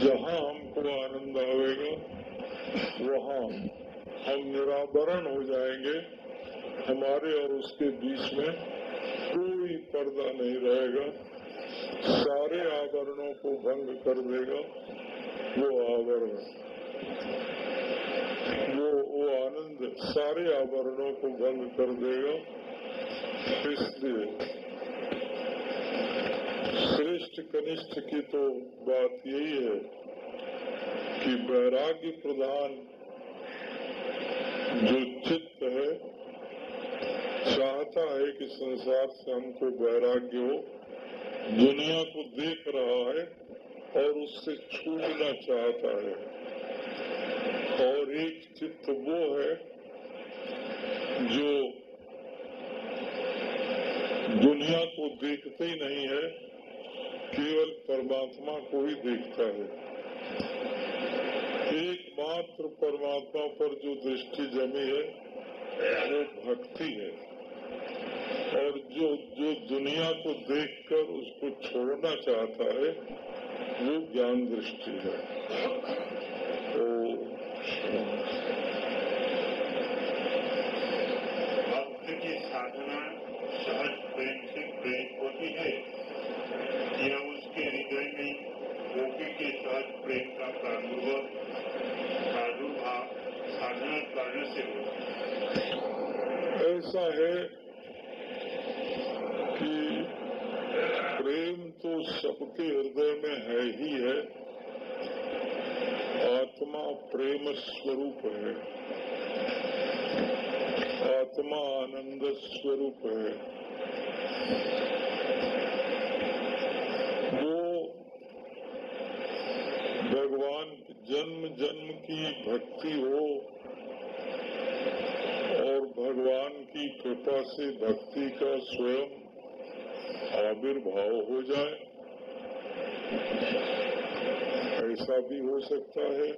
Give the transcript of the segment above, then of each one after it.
जहाँ हमको आनंद आवेगा, वहाँ हम निरावरण हो जाएँगे। हमारे और उसके बीच में कोई पर्दा नहीं रहेगा। सारे आवरणों को भंग कर देगा वो आवरण वो वो आनंद सारे आवरणों को भंग कर देगा। इसलिए श्रेष्ठ कनिष्ठ की तो बात यही है कि वैराग्य प्रधान जो चित्त है, चाहता है कि संसार से हमको वैराग्य हो, दुनिया को देख रहा है और उससे छूटना चाहता है। और एक चित्त वो है जो दुनिया को देखते ही नहीं है केवल परमात्मा को ही देखता है। एकमात्र परमात्मा पर जो दृष्टि जमी है, वो भक्ति है। और जो जो दुनिया को देखकर उसको छोड़ना चाहता है, वो ज्ञान दृष्टि है। तो भक्त की साधना सहज प्रेम से प्रेम होती है या उसके हृदय में गोपी के सहज प्रेम का प्रादुर्भाव प्रादुर्भाव साधना करने से होता है ऐसा है कि प्रेम तो सबके हृदय में है ही है। आत्मा प्रेम स्वरूप है। आत्मा आनंद स्वरूप है। वो भगवान जन्म जन्म की भक्ति हो और भगवान की कृपा से भक्ति का स्वयं आविर्भाव हो जाए। ऐसा भी हो सकता है।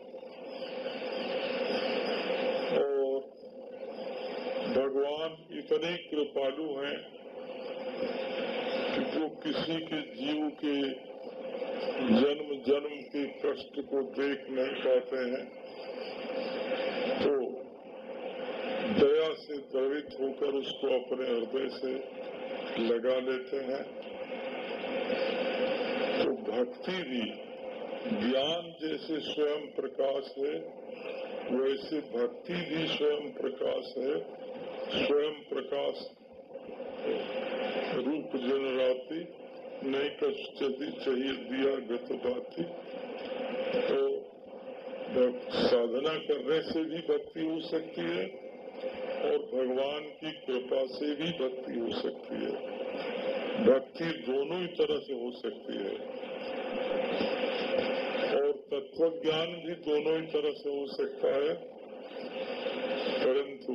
और भगवान इतने कृपालु हैं कि वो किसी के जीव के जन्म जन्म के कष्ट को देख नहीं पाते हैं। दया से द्रवित होकर उसको अपने हृदय से लगा लेते हैं। तो भक्ति भी ज्ञान जैसे स्वयं प्रकाश है, वैसे भक्ति भी स्वयं प्रकाश है। स्वयं प्रकाश रूप जनराती, नहीं कष्टि चाहिए दिया गत बाती तो साधना करने से भी भक्ति हो सकती है और भगवान की कृपा से भी भक्ति हो सकती है। भक्ति दोनों ही तरह से हो सकती है। और तत्व ज्ञान भी दोनों ही तरह से हो सकता है। परंतु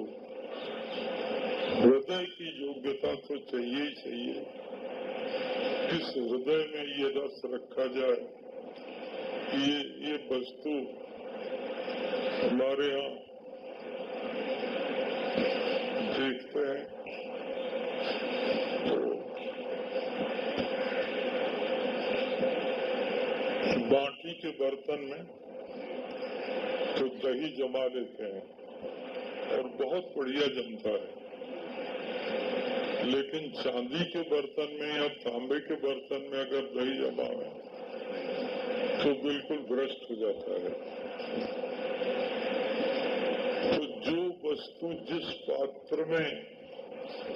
हृदय की योग्यता तो चाहिए ही चाहिए। इस हृदय में ये रस रखा जाए ये ये वस्तु हमारे यहाँ देखते हैं तो बाटी के बर्तन में तो दही जमा लेते हैं और बहुत बढ़िया जमता है। लेकिन चांदी के बर्तन में या तांबे के बर्तन में अगर दही जमा है तो बिल्कुल भ्रष्ट हो जाता है। वस्तु जिस पात्र में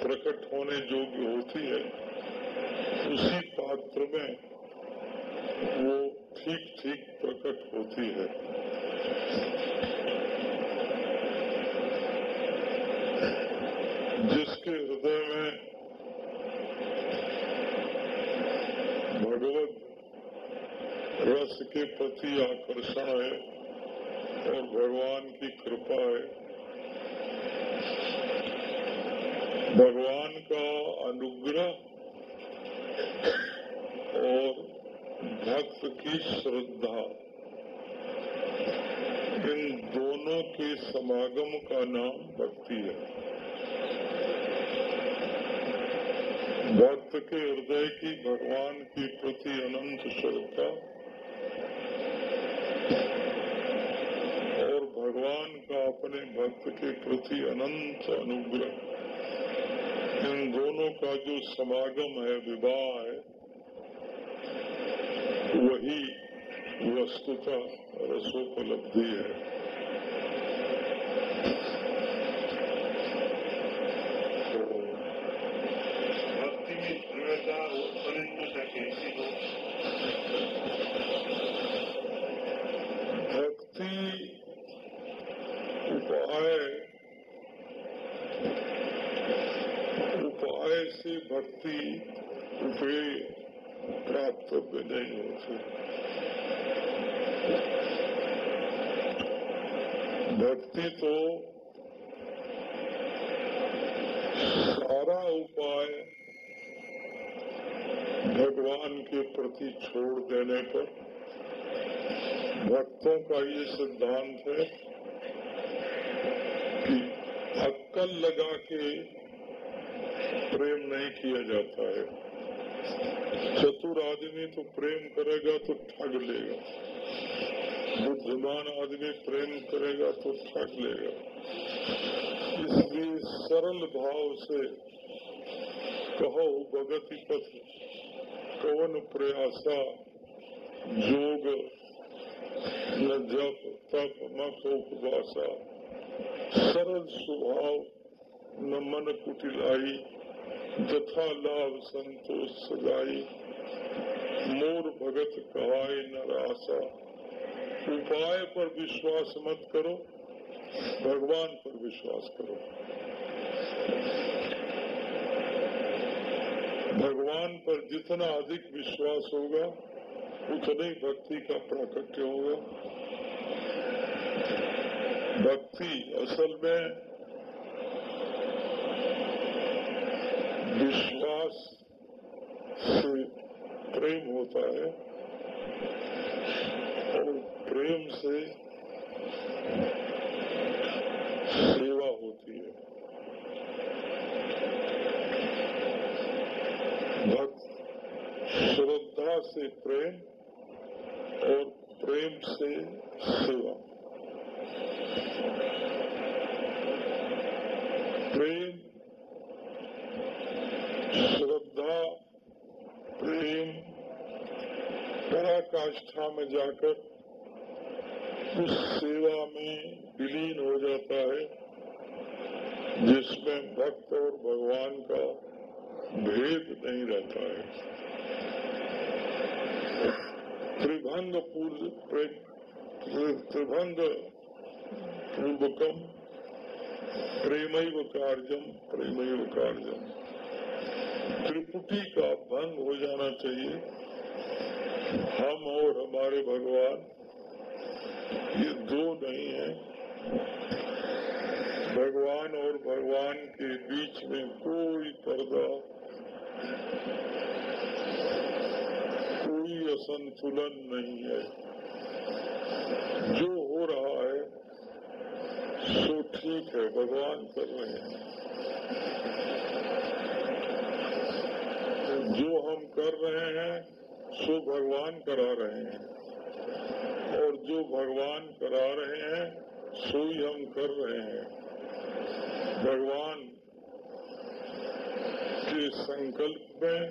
प्रकट होने योग्य होती है, उसी पात्र में वो ठीक ठीक प्रकट होती है। जिसके हृदय में भगवत रस के प्रति आकर्षण है और भगवान की कृपा है भगवान का अनुग्रह और भक्त की श्रद्धा इन दोनों के समागम का नाम भक्ति है। भक्त के हृदय की भगवान के प्रति अनंत श्रद्धा और भगवान का अपने भक्त के प्रति अनंत अनुग्रह। इन दोनों का जो समागम है विवाह है वही वस्तुता रसोपलब्धि है तो भक्ति में दृढ़ता उत्पन्न तो कैसी हो भक्ति उपाय उपाय से भक्ति उपेय प्राप्तव्य नहीं होती भक्ति तो सारा उपाय भगवान के प्रति छोड़ देने पर भक्तों का ये सिद्धांत है कि अक्कल लगा के प्रेम नहीं किया जाता है। चतुर आदमी तो प्रेम करेगा तो ठग लेगा। बुद्धिमान आदमी प्रेम करेगा तो ठग लेगा। इसलिए सरल भाव से कहो भगति पथ, कवन प्रयासा जोग न जप, तप मत उपवासा सरल स्वभाव न मन कुटिलाई जथा लाभ संतोष सगाई। मोर भगत कहाय न रासा। उपाय पर विश्वास मत करो, भगवान पर विश्वास करो। भगवान पर जितना अधिक विश्वास होगा, उतने भक्ति का प्राकट्य होगा। भक्ति असल में विश्वास से प्रेम होता है और प्रेम से सेवा होती है। भक्त श्रद्धा से प्रेम और प्रेम से सेवा। प्रेम श्रद्धा प्रेम पराकाष्ठा में जाकर उस सेवा में विलीन हो जाता है, जिसमें भक्त और भगवान का भेद नहीं रहता है। त्रिभंग पूर्व त्रिभंग पूर्वकम प्रेमैव कार्यम प्रेमैव कार्यम त्रिपुटी का भंग हो जाना चाहिए। हम और हमारे भगवान, ये दो नहीं है। भगवान और भगवान के बीच में कोई पर्दा, कोई असंतुलन नहीं है। जो हो रहा है, सो ठीक है, भगवान कर रहे हैं। जो हम कर रहे हैं सो भगवान करा रहे हैं। और जो भगवान करा रहे हैं सो ही हम कर रहे हैं। भगवान के संकल्प में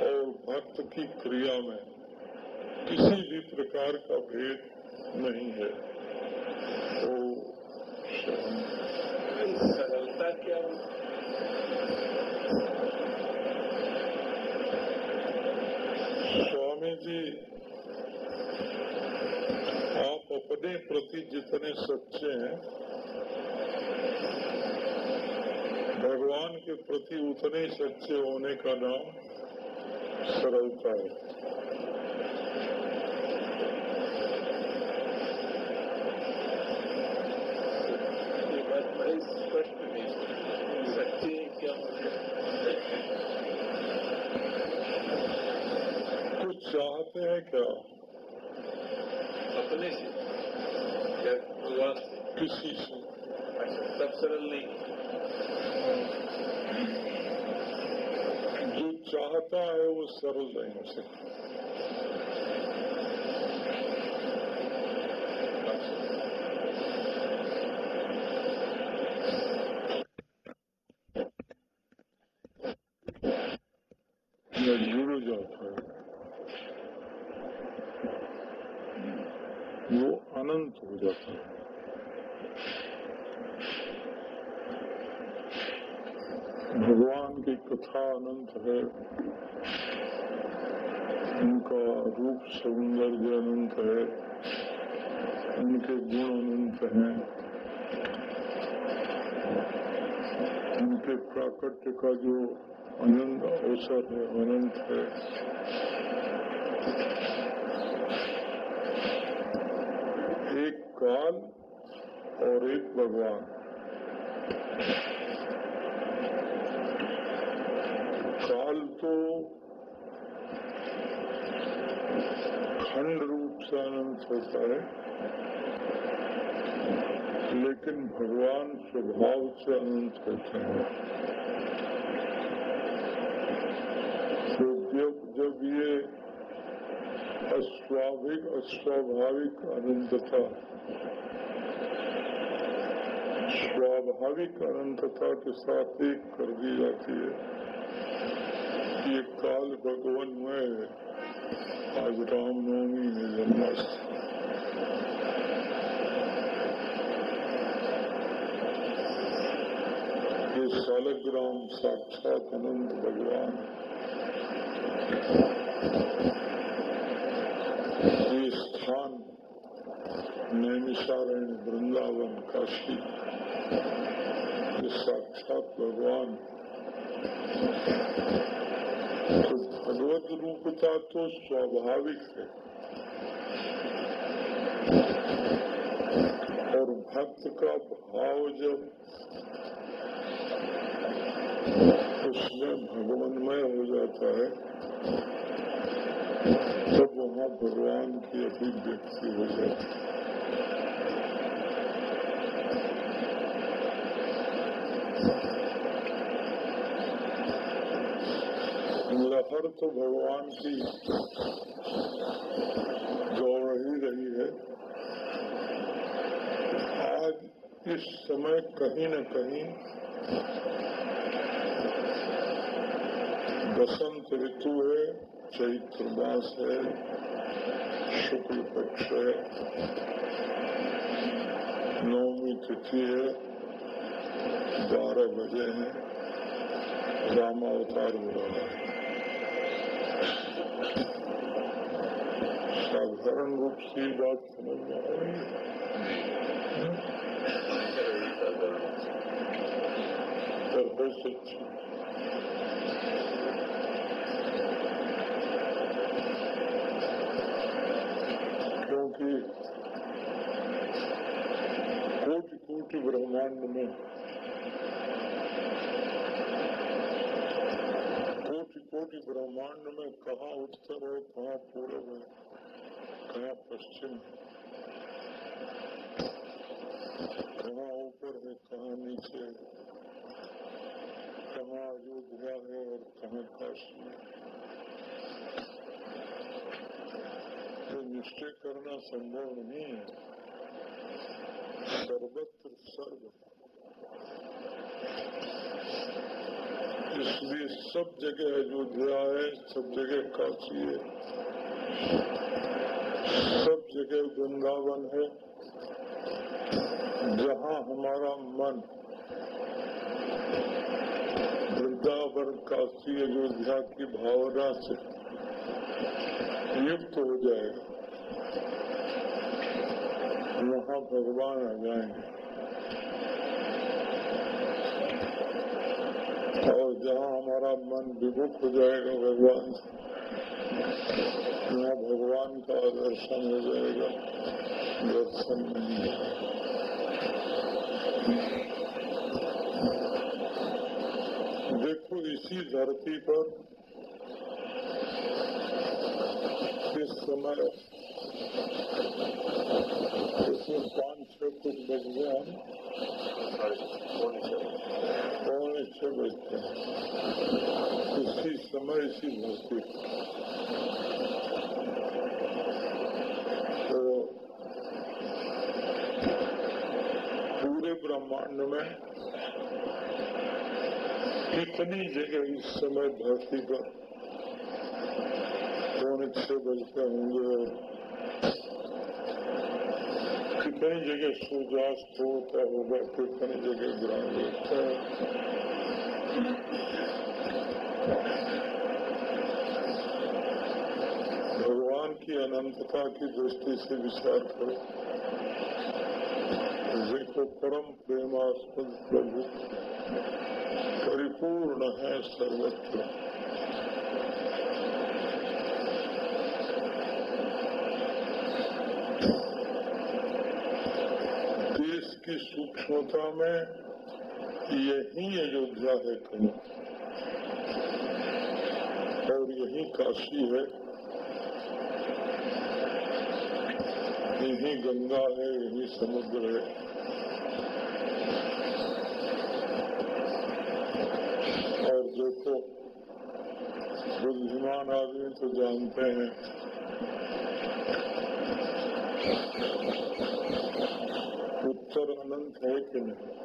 और भक्त की क्रिया में किसी भी प्रकार का भेद नहीं है। तो सरलता क्या स्वामी जी। आप अपने प्रति जितने सच्चे हैं, भगवान के प्रति उतने सच्चे होने का नाम सरलता है। settled by himself. You are Yuruja You Anand Puja. की कथा अनंत है उनका रूप सौंदर्य अनंत है उनके गुण अनंत हैं उनके प्राकट्य का जो अनंत अवसर है अनंत है एक काल और एक भगवान काल तो खंड रूप से अनंत होता है, लेकिन भगवान स्वभाव से अनंत होते हैं। तो जब जब ये अस्वाभाविक अस्वाभाविक अनंतता, स्वाभाविक अनंतता के साथ एक कर दी जाती है ये काल भगवान है आज रामनवमी है जन्माष्टमी ये सालग्राम साक्षात अनंत भगवान ये स्थान नैमिषारण वृंदावन काशी ये साक्षात भगवान भगवत रूपता तो स्वाभाविक है। और भक्त का भाव जब उसमें भगवानमय हो जाता है, तब वहाँ भगवान की अभिव्यक्ति हो जाती है। लहर तो भगवान की दौड़ ही रही है। आज इस समय कहीं न कहीं बसंत ऋतु है चैत्र मास है, शुक्ल पक्ष है नौमी तिथि है, बारह बजे हैं, रामावतार हो रहा है। साधारण रूप से बात समझ में आ रही है क्योंकि कोटि कोटि ब्रह्मांड में कोटि कोटि ब्रह्मांड में कहा उत्तर है कहाँ पूर्व है कहाँ पश्चिम है कहाँ ऊपर है कहाँ नीचे है कहाँ अयोध्या है और कहाँ काशी है निश्चय करना संभव नहीं है सर्वत्र सर्व इसलिए सब जगह अयोध्या है सब जगह काशी है सब जगह वृंदावन है, जहाँ हमारा मन वृंदावन काशी अयोध्या की भावना से युक्त हो जाएगा। वहाँ भगवान आ जाएँगे। और जहाँ हमारा मन विमुख हो जाएगा भगवान से वहाँ भगवान का दर्शन हो जाएगा। दर्शन नहीं है। देखो इसी धरती पर इस समय पाँच छह कुछ बज गया है पौने छह बजते हैं इसी समय इसी धरती तो पूरे ब्रह्मांड में कितनी जगह इस समय धरती पर पौने छह बजते होंगे कहीं जगह सूर्यास्त होता होगा फिर कहीं जगह ग्रहण होता है। भगवान की अनंतता की दृष्टि से विचार करो। देखो परम प्रेमास्पद प्रभु, परिपूर्ण है सर्वत्र देश की सूक्ष्मता में यही अयोध्या है कहीं और यही काशी है यही गंगा है यही समुद्र है और देखो बुद्धिमान आदमी तो जानते हैं है कि नहीं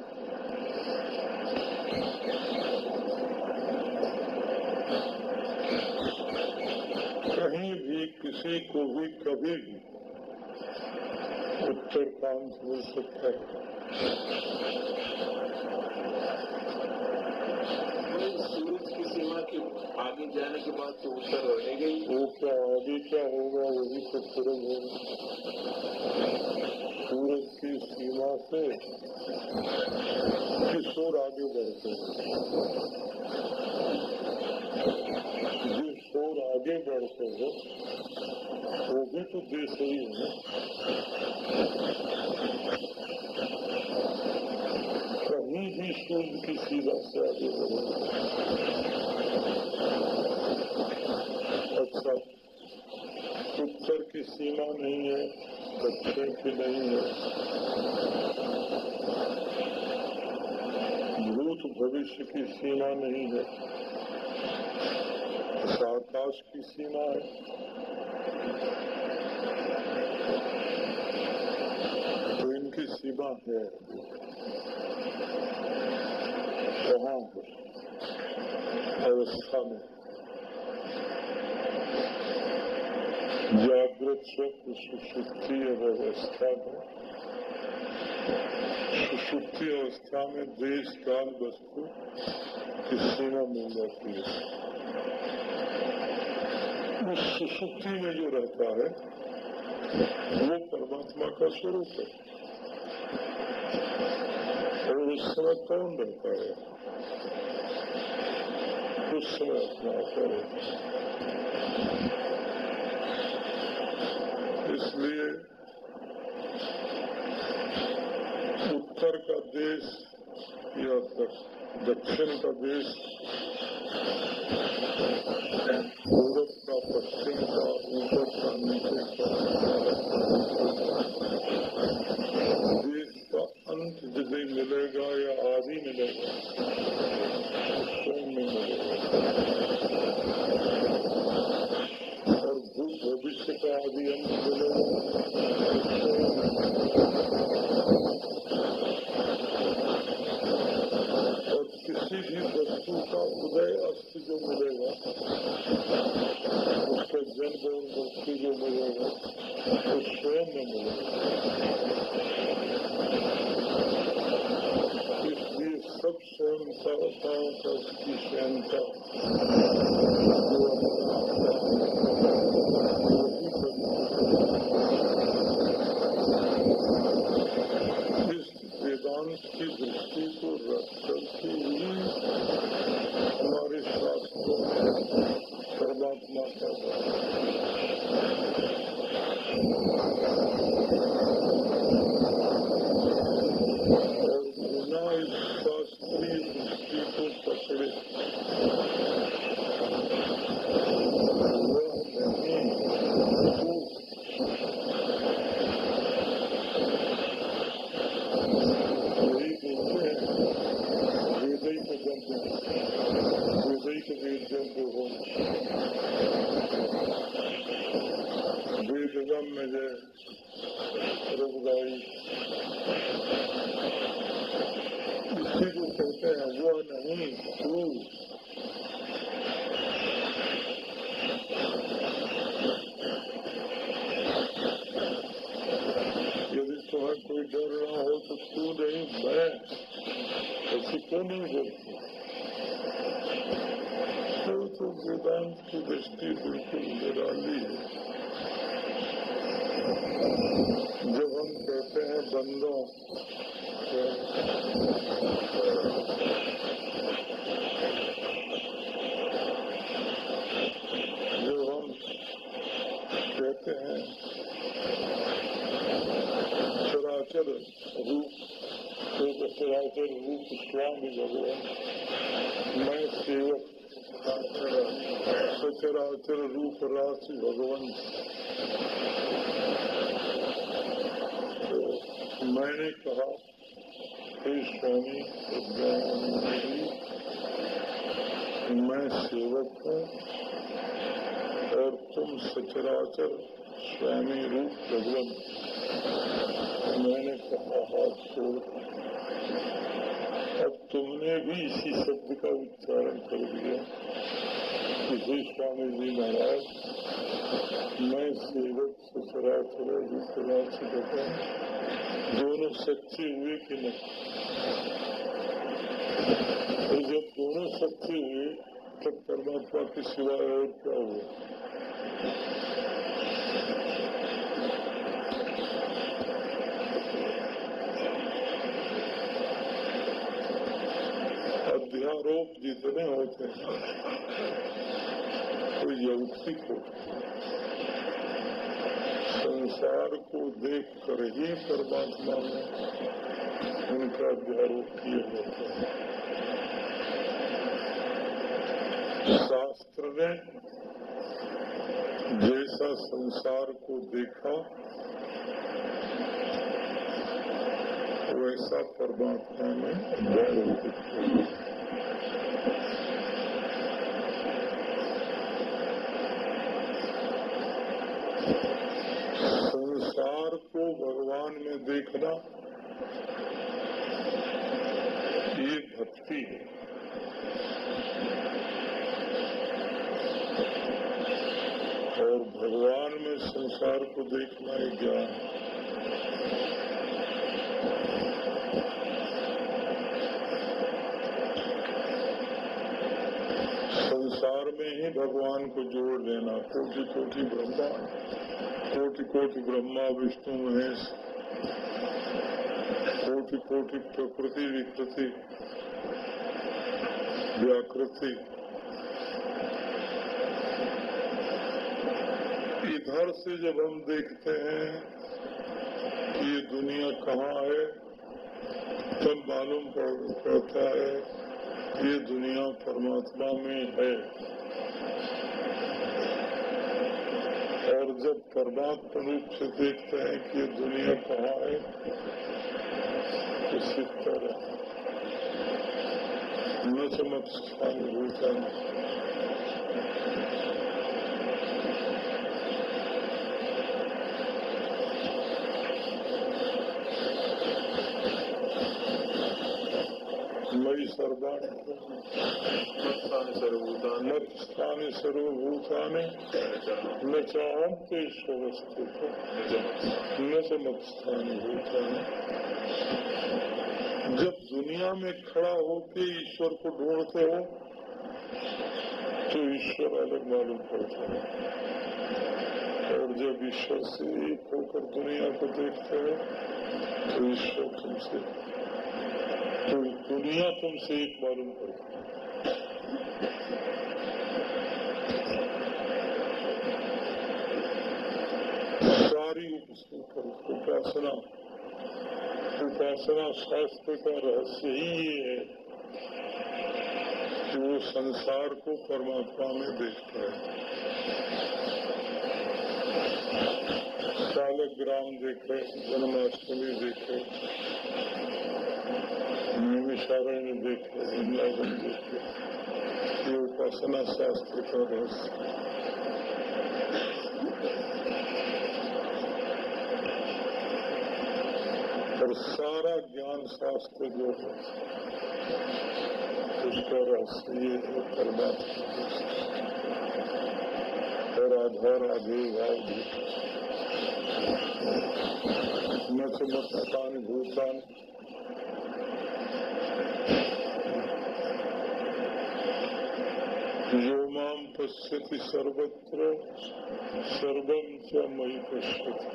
कहीं भी किसी को भी कभी भी उत्तर कांत मिल सकता है। सूरज की सीमा के आगे जाने के बाद तो उत्तर रहेगा ही वो क्या आगे क्या होगा वही तो पूरब होगा। सूरज की सीमा से किशोर आगे बढ़ते हैं। जिस शोर आगे बढ़ते हो, वो भी तो देश ही है कहीं भी सूर्य की सीधा से आगे बढ़े अच्छा उत्तर की सीमा नहीं है दक्षिण नहीं है। भूत भविष्य की सीमा नहीं है। आकाश की सीमा है। तो इनकी सीमा है। कहाँ अवस्था में। जागृत स्वप्न सुषुप्ति अवस्था में सुषुप्ति अवस्था में देश काल वस्तु की सीमा मिल जाती है उस सुषुप्ति में जो रहता है वो परमात्मा का स्वरूप है और उस समय कौन रहता है उस समय अपना इसलिए उत्तर का देश या दक्षिण का देश, पूरब का पश्चिम का, ऊपर का नीचे का सच्चे हुए तब परमात्मा के सिवाय और क्या हुआ अध्यारोप जितने होते हैं तो यौतिक होते संसार को देख कर ही परमात्मा में उनका अध्यारोप किए जाते हैं। शास्त्र ने जैसा संसार को देखा, वैसा परमात्मा अध्यारोपित संसार को भगवान में देखना, ये भक्ति है और भगवान में संसार को देखना है ज्ञान संसार में ही भगवान को जोड़ लेना। कोटि कोटि ब्रह्मा कोटि कोटि ब्रह्मा विष्णु महेश कोटि कोटि प्रकृति, विकृति, व्याकृति। इधर से जब हम देखते हैं कि ये दुनिया कहाँ है, तब मालूम पड़ता है कि ये दुनिया परमात्मा में है। और जब परमात्मा रूप से देखते हैं कि ये दुनिया कहाँ है तो सीखता रहा न स्थान भूषण मई सर्वाणी सर्वभूतानि न चाहते न भूतानि जब दुनिया में खड़ा होके ईश्वर को ढूंढते हो तो ईश्वर अलग मालूम पड़ता है और जब ईश्वर से एक होकर दुनिया को देखते हो तो ईश्वर तुमसे तो दुनिया तुमसे एक मालूम है सारी उपासना उपासना शास्त्र का रहस्य ही ये है कि वो संसार को परमात्मा में देखता है सालग्राम देखे, जन्माष्टमी देखे नैमिषारण्य देखे वृंदावन देखे, ये उपासना शास्त्र का रहस्य। सारा ज्ञान शास्त्र जो है उसका रहस्य ये है परमात्मा आधे भाव भी न समस्तानि भूतानि यो माँ पश्यति सर्वत्र सर्वं च मयि पश्यति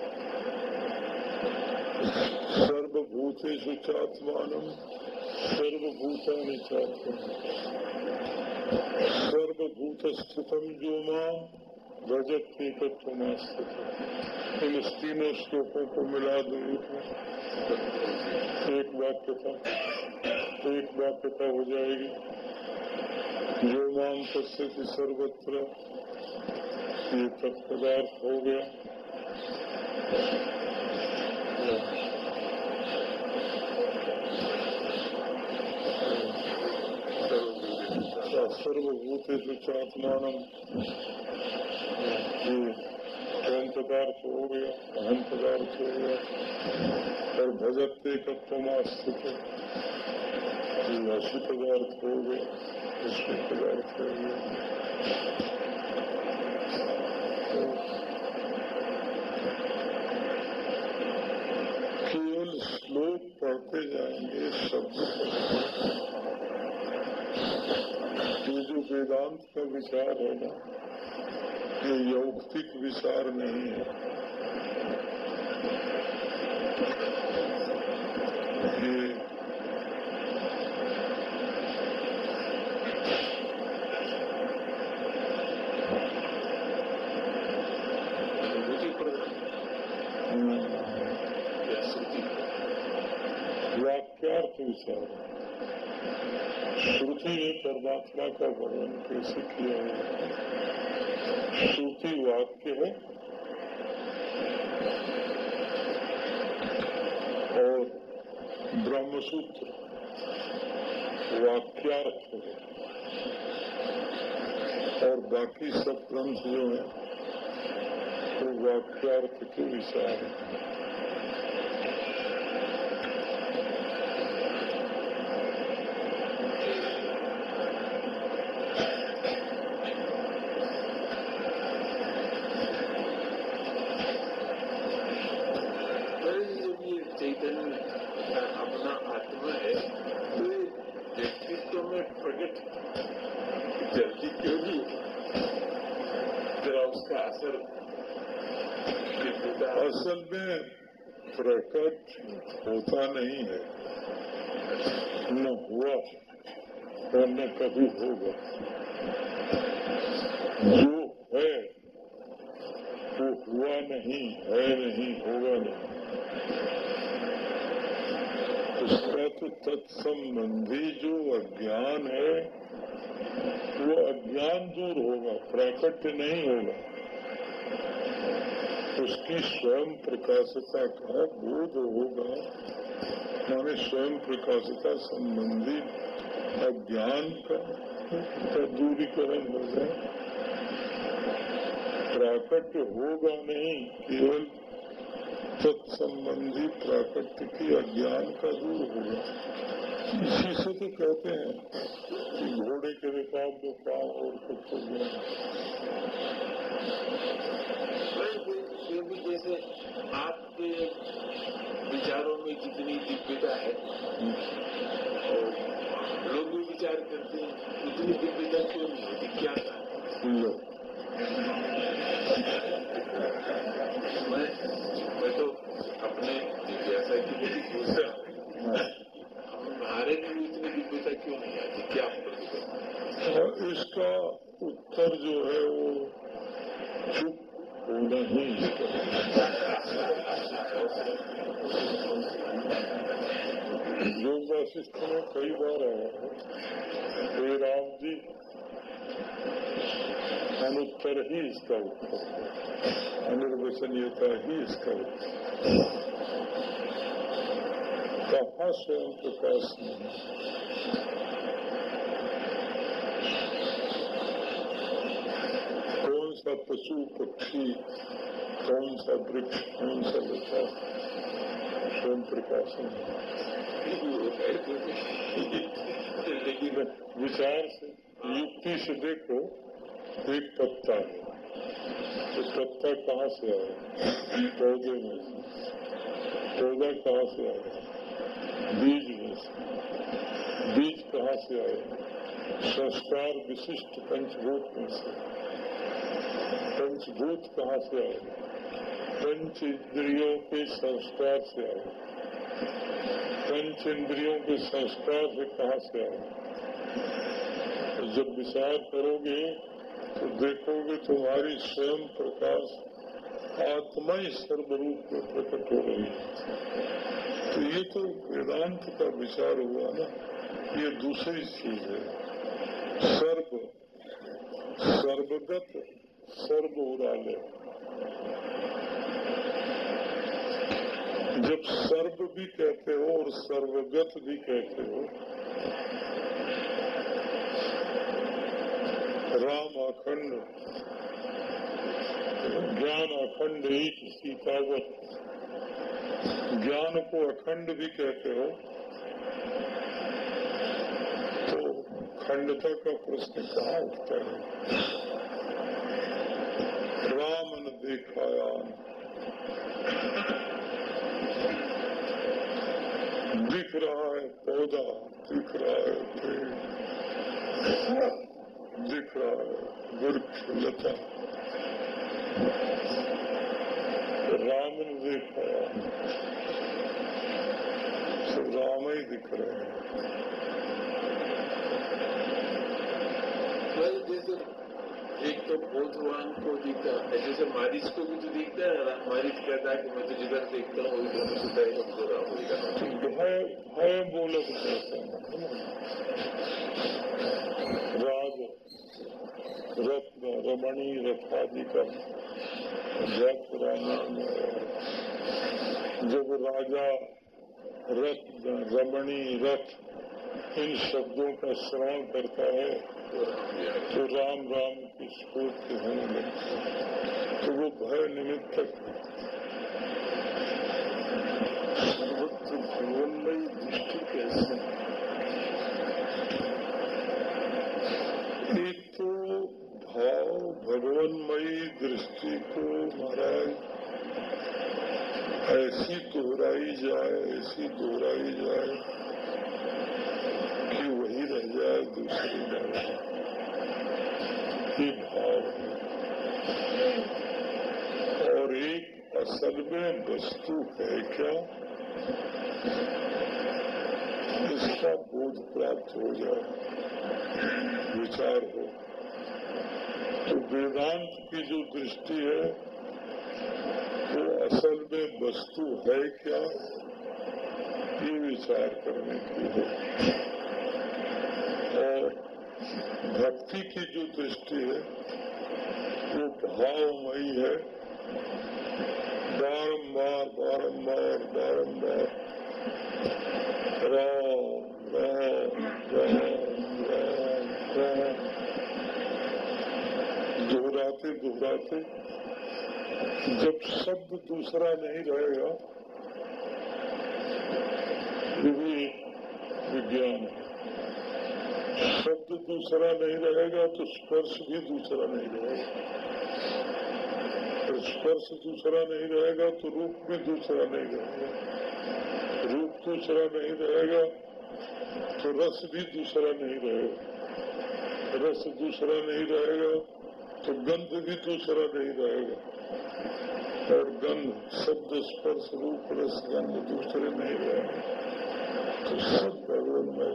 सर्वभूतेषु चात्मानं सर्वभूतानि चात्मानि सर्वभूतस्थितं जो माँ भजत एकत्वमास्थित इन तीनों श्लोकों को मिला दो एक वाक्यता एक वाक्यता हो जाएगी। जो माम पश्यति सर्वत्र। ये तत्पदार्थ हो गया। सर्वभूतेषु चात्मान अहम पदार्थ हो गया अहम पदार्थ हो गया और भजते तत्वमास्थित अशी पदार्थ हो गया उसके पदार्थ हो गया केवल श्लोक पढ़ते जाएँगे शब्द ये जो वेदांत का विचार होगा। ये यौक्तिक विचार नहीं है। ये अनुभूति प्रधान हम्म, या श्रुति वाक्यार्थ विचार है। श्रुति ने परमात्मा का वर्णन कैसे किया है? श्रुति वाक्य है। और ब्रह्मसूत्र वाक्यार्थ है। और बाकी सब ग्रंथ जो है वो तो वाक्यार्थ के विचार है पर जब ये चैतन्य का अपना आत्मा है तो ये व्यक्तित्व में प्रकट जल्दी क्यों नहीं जरा उसका असर दिखता है। असल में प्रकट होता नहीं है न हुआ और न कभी होगा जो है वो हुआ नहीं है नहीं होगा नहीं उसका तो तत्संबंधी जो अज्ञान है वो अज्ञान दूर होगा प्राकट्य नहीं होगा उसकी स्वयं प्रकाशिता का बोध होगा। माने स्वयं प्रकाशिता संबंधी अज्ञान का, दूरीकरण हो जाए प्राकट्य होगा नहीं केवल तत्संबंधी प्राकट्य की अज्ञान का दूर होगा। इसी से तो कहते हैं कि घोड़े के रिकाब में काम और कुछ हो गया पर ये भी जैसे आपके विचारों में जितनी दिव्यता है और लोग भी विचार करते हैं उतनी दिव्यता क्यों नहीं होती? क्या था लो। मैं मैं तो अपने जिज्ञासा की लिए पूछ रहा हूँ हाँ। हमारे में भी इतनी दिव्यता क्यों नहीं आती क्या प्रतिबंध और इसका उत्तर जो है वो चुप होना ही इसका योग वासिष्ठ में कई बार आया है राम जी अनुत्तर ही इसका उत्तर अनिर्वचनीयता ही इसका उत्तर कहा स्वयं प्रकाश नहीं कौन सा पशु पक्षी कौन सा वृक्ष कौन सा लता स्वयं प्रकाशन लेकिन विचार से, युक्ति से देखो, एक पत्ता है। तो पत्ता कहाँ से आया? पौधे में से। पौधा कहाँ से आया? बीज में से। बीज कहाँ से आया? संस्कार विशिष्ट पंचभूत में से। पंचभूत कहाँ से आए पंच इंद्रियों के संस्कार से आए पंच इंद्रियों के संस्कार से कहा से आए? जब विचार करोगे तो देखोगे तुम्हारी स्वयं प्रकाश आत्मा ही सर्वरूप में प्रकट हो रही है। तो ये तो वेदांत का विचार हुआ ना, ये दूसरी चीज़ है। सर्व, सर्वगत, सर्व उड़ाले जब सर्व भी कहते हो और सर्वगत भी कहते हो राम अखंड ज्ञान अखंड एक सीतावत, ज्ञान को अखंड भी कहते हो तो खंडता का प्रश्न कहाँ उठता है? राम न दिखाया दिख रहा है पौधा दिख रहा है पेड़ दिख रहा है वृक्ष लता राम ने दिखाया सब राम ही दिख रहे हैं एक तो बोधवान को दिखता है, जैसे मारिच को भी तो दिखता है मारिच कहता है कि मैं तो जिधर देखता हूँ, उधर तो सीधा ही हम होगा भय भय बोलक कहते रत्न, रमणी रथादि का जप रामायण। जब राजा, रत्न, रमणी, रथ इन शब्दों का श्रवण करता है तो राम राम की स्फूर्ति होने लगती है तो वो भय निमित्तक है। सर्वत्र भगवन्मयी दृष्टि कैसे? एक तो भाव भगवन्मयी दृष्टि को महाराज, ऐसी दोहराई जाए, ऐसी दोहराई जाए कि वही रह जाए दूसरी न रहे ये भाव है और एक असल में वस्तु है क्या इसका बोध प्राप्त हो जाए विचार हो। तो वेदांत की जो दृष्टि है, वो असल में वस्तु है क्या, ये विचार करने की है। और भक्ति की जो दृष्टि है, वो तो भावमयी है। बारम्बार बारम्बार बारंबार। दोहराते दोहराते जब शब्द दूसरा नहीं रहेगा भी विज्ञान शब्द दूसरा नहीं रहेगा तो स्पर्श भी दूसरा नहीं रहेगा। स्पर्श दूसरा नहीं रहेगा तो रूप भी दूसरा नहीं रहेगा। दूसरा नहीं रहेगा तो रस भी दूसरा नहीं रहेगा। रस दूसरा नहीं रहेगा तो गंध भी दूसरा नहीं रहेगा। और गंध, शब्द स्पर्श रूप रस गंध दूसरे नहीं रहेगा। तो सब भगवान में,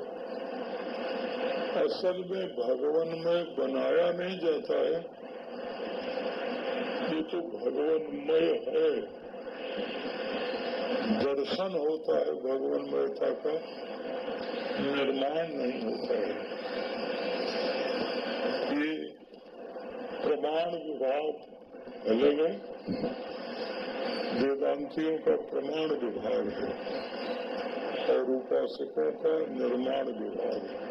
असल में भगवान में बनाया नहीं जाता है। ये तो भगवानमय है। दर्शन होता है भगवानमयता का निर्माण नहीं होता है। ये प्रमाण विभाग अलग है वेदांतियों का प्रमाण विभाग है, और उपासकों का निर्माण विभाग है।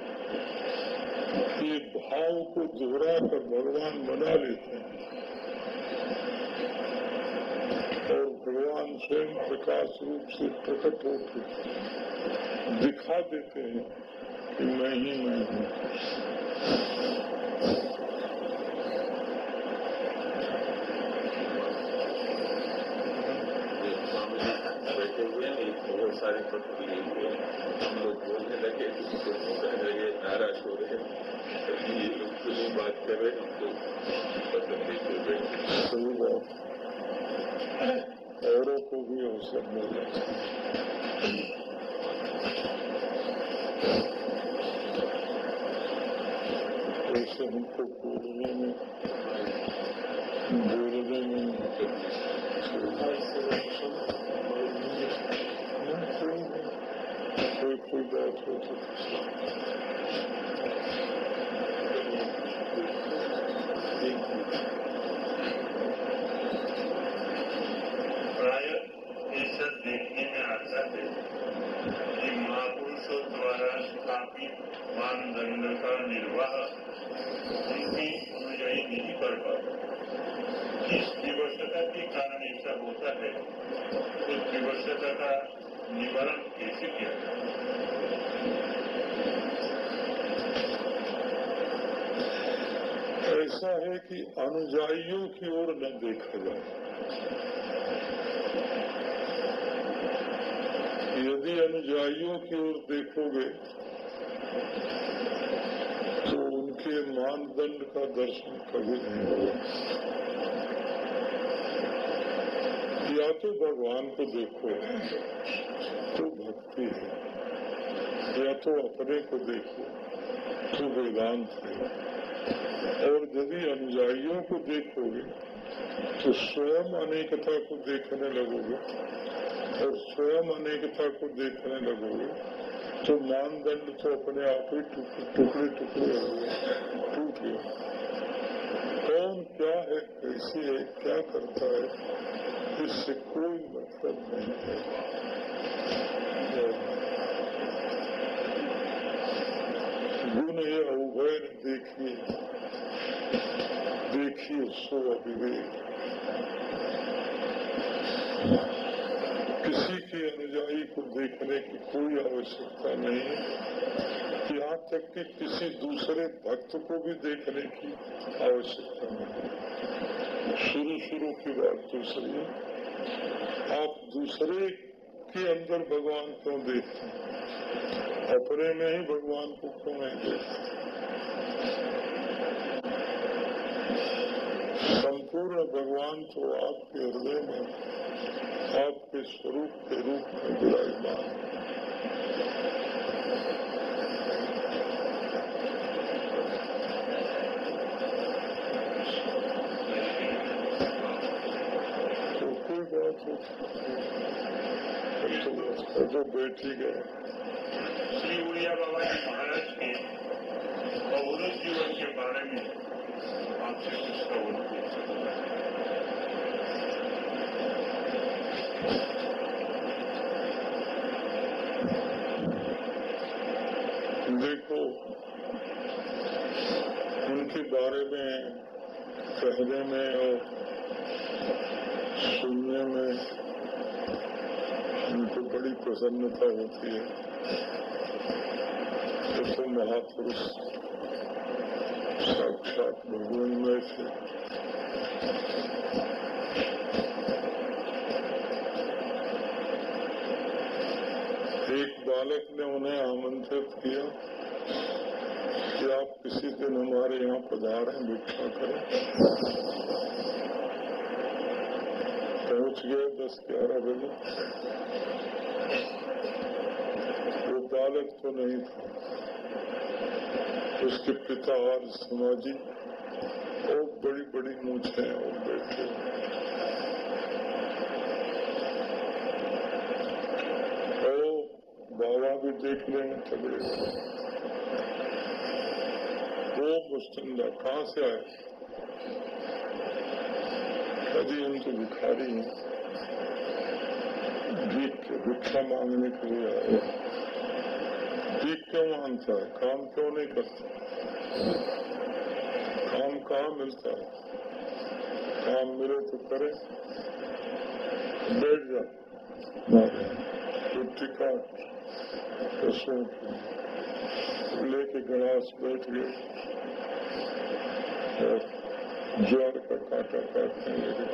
ये भाव को दोहरा कर भगवान बना लेते हैं। भगवान स्वयं प्रकाश रूप से प्रकट होकर दिखा देते हैं कि मैं ही मैं हूँ। बैठे हुए हैं बहुत सारे पत्र लिए हुए हम लोग बोलने लगे लगे नाराज़ हो रहे हैं ये लोग नहीं बात। कर रहे हम तो पत्र लेके बैठे सही बात औरों को भी अवसर मिलना चाहिए ऐसे हमको बोलने में बोलने में कोई कोई बात हो तो प्राय ये सब देखने में आता है कि महापुरुषों द्वारा स्थापित मानदंड का निर्वाह उनकी अनुयायी नहीं कर पाता किस विवशता के कारण ऐसा होता है उस विवशता का निवारण कैसे किया जाए ऐसा है कि अनुजाइयों की ओर न देखा जाए। यदि अनुजाइयों की ओर देखोगे तो उनके मानदंड का दर्शन कभी नहीं होगा या तो भगवान को देखो तो भक्ति है। या तो अपने को देखो तो वेदांत है। और यदि अनुयायियों को देखोगे तो स्वयं अनेकता को देखने लगोगे। और स्वयं अनेकता को देखने लगोगे तो मानदंड तो अपने आप ही टुकड़े टुकड़े हो गए, टूट गए। कौन क्या है, कैसे है, क्या करता है, इससे कोई मतलब नहीं है। गुण ये अवभय देखिए देखिए सो अविवेक किसी के अनुयायी को देखने की कोई आवश्यकता नहीं यहाँ तक कि किसी दूसरे भक्त को भी देखने की आवश्यकता नहीं शुरू शुरू की बात दूसरी है। आप दूसरे के अंदर भगवान क्यों देखते हैं? अपने में ही भगवान को क्यों नहीं देखते? संपूर्ण भगवान तो आपके हृदय में आपके स्वरूप के रूप में विराजमान है तो कोई बात नहीं। तो, बैठ ही गए। श्री उड़िया बाबा जी महाराज के अवरोध जीवन के बारे में देखो, उनके बारे में, कहने में और सुनने में उनको बड़ी प्रसन्नता होती है। जैसे महापुरुष में से एक बालक ने उन्हें आमंत्रित किया कि आप किसी दिन हमारे यहाँ पधारें, भिक्षा करें। पहुँच गए दस ग्यारह बजे। बालक तो नहीं था। उसके पिता और समाजी और बड़ी बड़ी मूछें और बैठे। और बाबा भी देख लेंगे तगड़े। वो मुस्तंदा कहाँ से आए? कभी हम तो भिखारी हैं। भिक्षा मांगने के लिए आए। भीख क्यों माँगता है काम क्यों नहीं करता काम कहाँ मिलता है काम मिले तो करे बैठ जा रोटी काट की लेके गिलास बैठ गए ज्वार का कांटा काटने लगे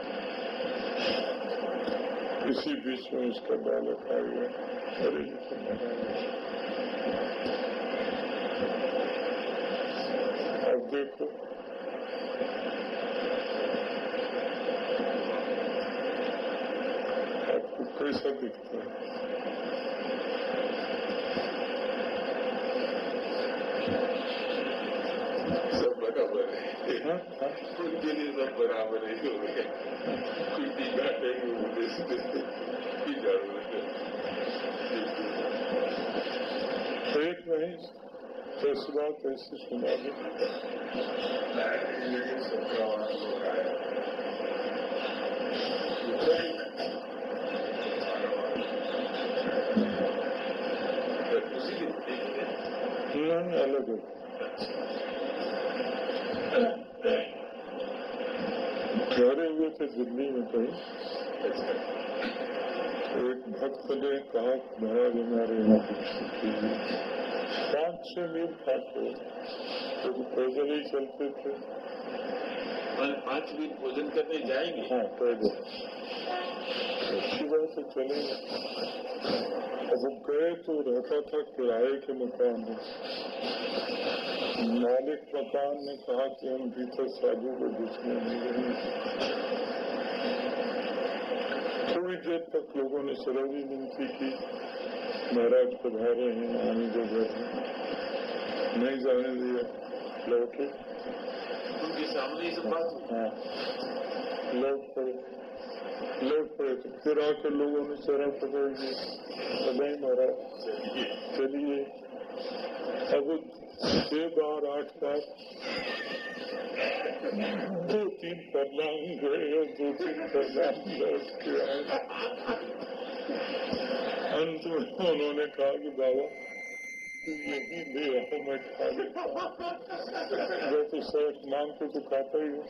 इसी बीच में उसका बालक आ गया अरे ये तो महाराज अब देखो आपको कैसा दिखता है सब बराबर है हाँ? हाँ? उनके लिए सब बराबर है हो गया कोई टीका नहीं उन्हें की ज़रूरत है तो एक नहीं दस बात ऐसे सुना दे सबका वहाँ लोग आया उसी दिन देखेंगे अलग है ठहरे हुए थे दिल्ली में कहीं अच्छा तो एक भक्त ने कहा, महाराज, हमारे यहाँ पाँच छह मील खाते। तो पैदल ही चलते थे। पाँच दिन भोजन करने जाएँगे। हाँ पैदल अच्छी बात है, चलेगा। अब वो गए तो रहता था किराए के मकान में। मालिक मकान ने कहा कि हम भीतर साधु को घुसने नहीं देंगे थोड़ी देर तक लोगों ने सरल विनती की, महाराज पधारे हैं, आने घर नहीं जाने दिया। लौटे। फिर आकर लोगों ने चरण पकड़ ली तो नहीं महाराज चलिए, अब छह बार आठ बार दो तीन परनाम गए और दो तीन परनाम लौट के आए अंत में उन्होंने कहा कि बाबा तू यही ले मैं खा लेता हूँ। मैं तो सड़क मांग के तो खाता ही हूँ।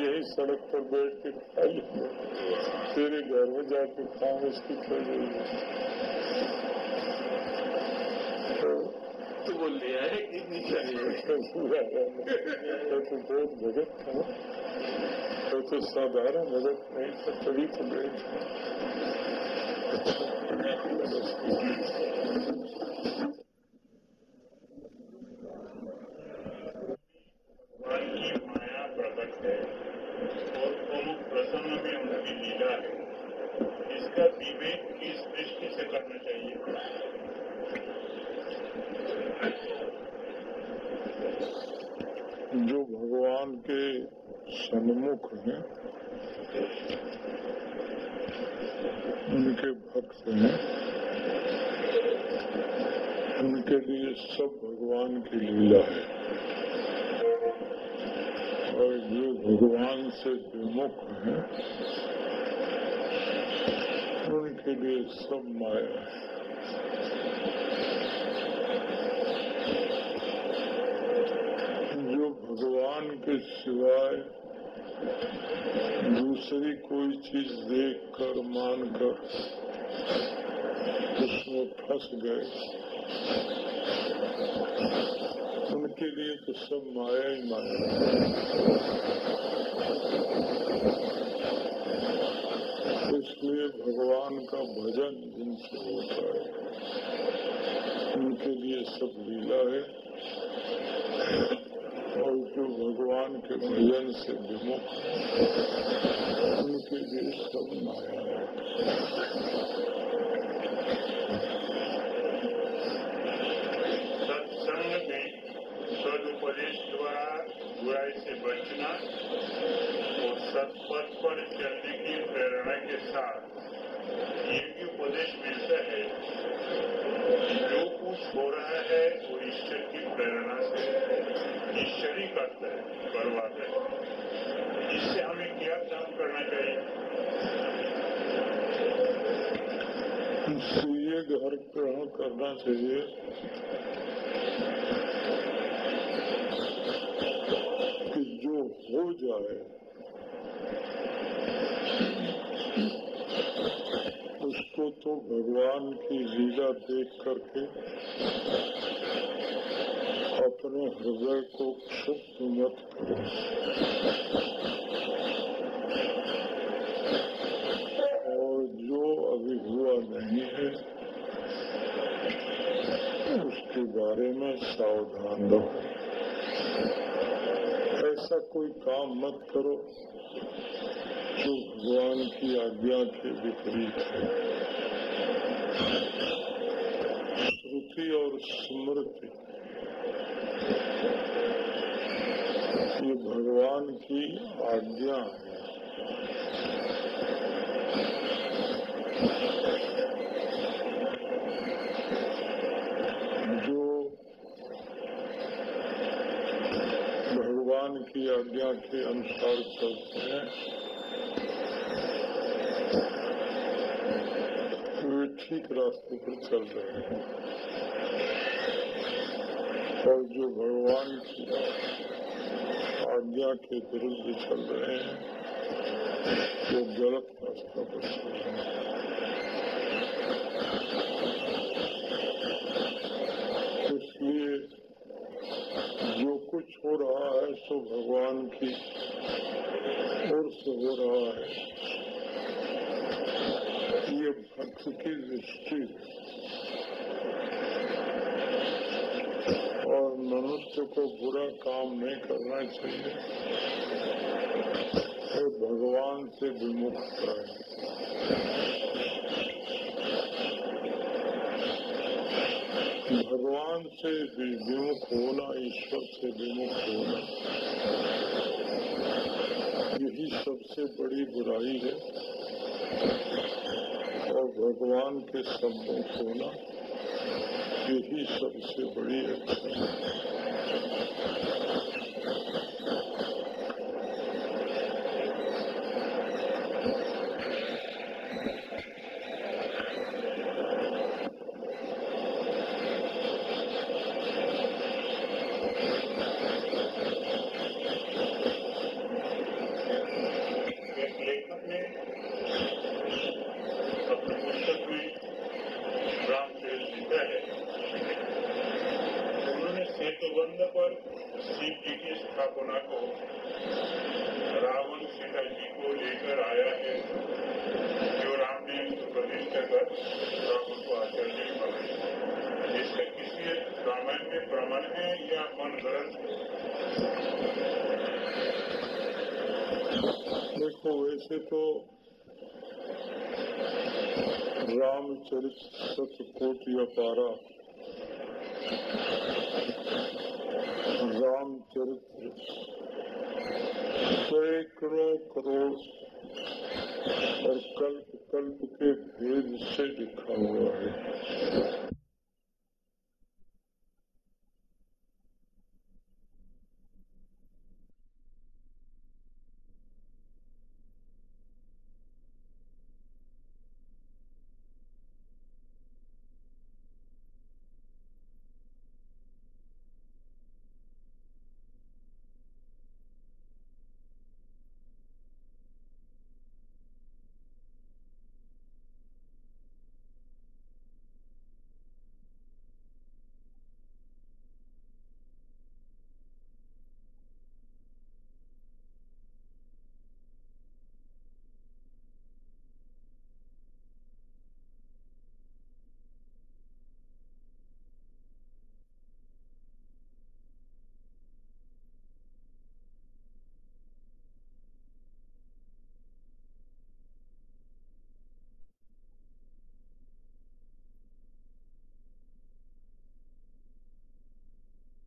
यही सड़क पर बैठ के खा लूँगा तेरे घर में जाके खाऊं ज़रूरत है? तो वो ले आए कि नहीं आए पूरा तो तो बहुत भगत था तो तो साधारण भगत नहीं था तभी तो गए थे भगवान की माया प्रकट है और प्रमुख प्रसन्न में उनकी लीला है इसका विवेक किस दृष्टि से करना चाहिए जो भगवान के सन्मुख हैं। उनके भक्त हैं। उनके लिए सब भगवान की लीला है। और जो भगवान से विमुख हैं, उनके लिए सब माया है। जो भगवान के सिवाय दूसरी कोई चीज़ देख कर मान कर उसमें फंस गए। उनके लिए तो सब माया ही माया इसलिए भगवान का भजन जिनसे होता है, उनके लिए सब लीला है। और जो भगवान के भजन से विमुख उनके लिए सब माया सत्संग में सदुपदेश द्वारा बुराई से बचना और सत्पथ पर चलने की प्रेरणा के साथ ये भी उपदेश मिलता है कि जो कुछ हो रहा है वो ईश्वर की प्रेरणा से ईश्वर ही करता है करवाता है इससे हमें क्या काम करना चाहिए इससे ये घर ग्रहण करना चाहिए। कि जो हो जाए, उसको तो भगवान की लीला देख करके अपने हृदय को क्षुब्ध मत करो। नहीं है उसके बारे में सावधान रहो। ऐसा कोई काम मत करो जो भगवान की आज्ञा के विपरीत है। श्रुति और स्मृति, ये भगवान की आज्ञा है। की आज्ञा के अनुसार चलते हैं। वे ठीक रास्ते पर चल रहे हैं। और जो भगवान की आज्ञा के विरुद्ध चल रहे हैं, वो गलत रास्ता पर चल रहे हैं इसलिए जो कुछ हो रहा है सो की से हो रहा है ये भक्त की दृष्टि और मनुष्य को बुरा काम नहीं करना चाहिए और भगवान से विमुखता है भगवान से विमुख होना ईश्वर से विमुख होना यही सबसे बड़ी बुराई है। और भगवान के सम्मुख होना यही सबसे बड़ी अच्छी है एक लेखक ने अपने पुस्तक में रामचरित लिखा है उन्होंने सेतुबंध पर शिव जी की स्थापना को रावण सीता जी को लेकर आया है जो राम ने उसको प्रतिष्ठा कर रावण को आचार्य बनाया इसका किसी रामायण में प्रमाण है या मन गलत देखो, वैसे तो रामचरित सतकोटि अपारा रामचरित्र सैकड़ों करोड़ और कल्प कल्प के भेद से लिखा हुआ है।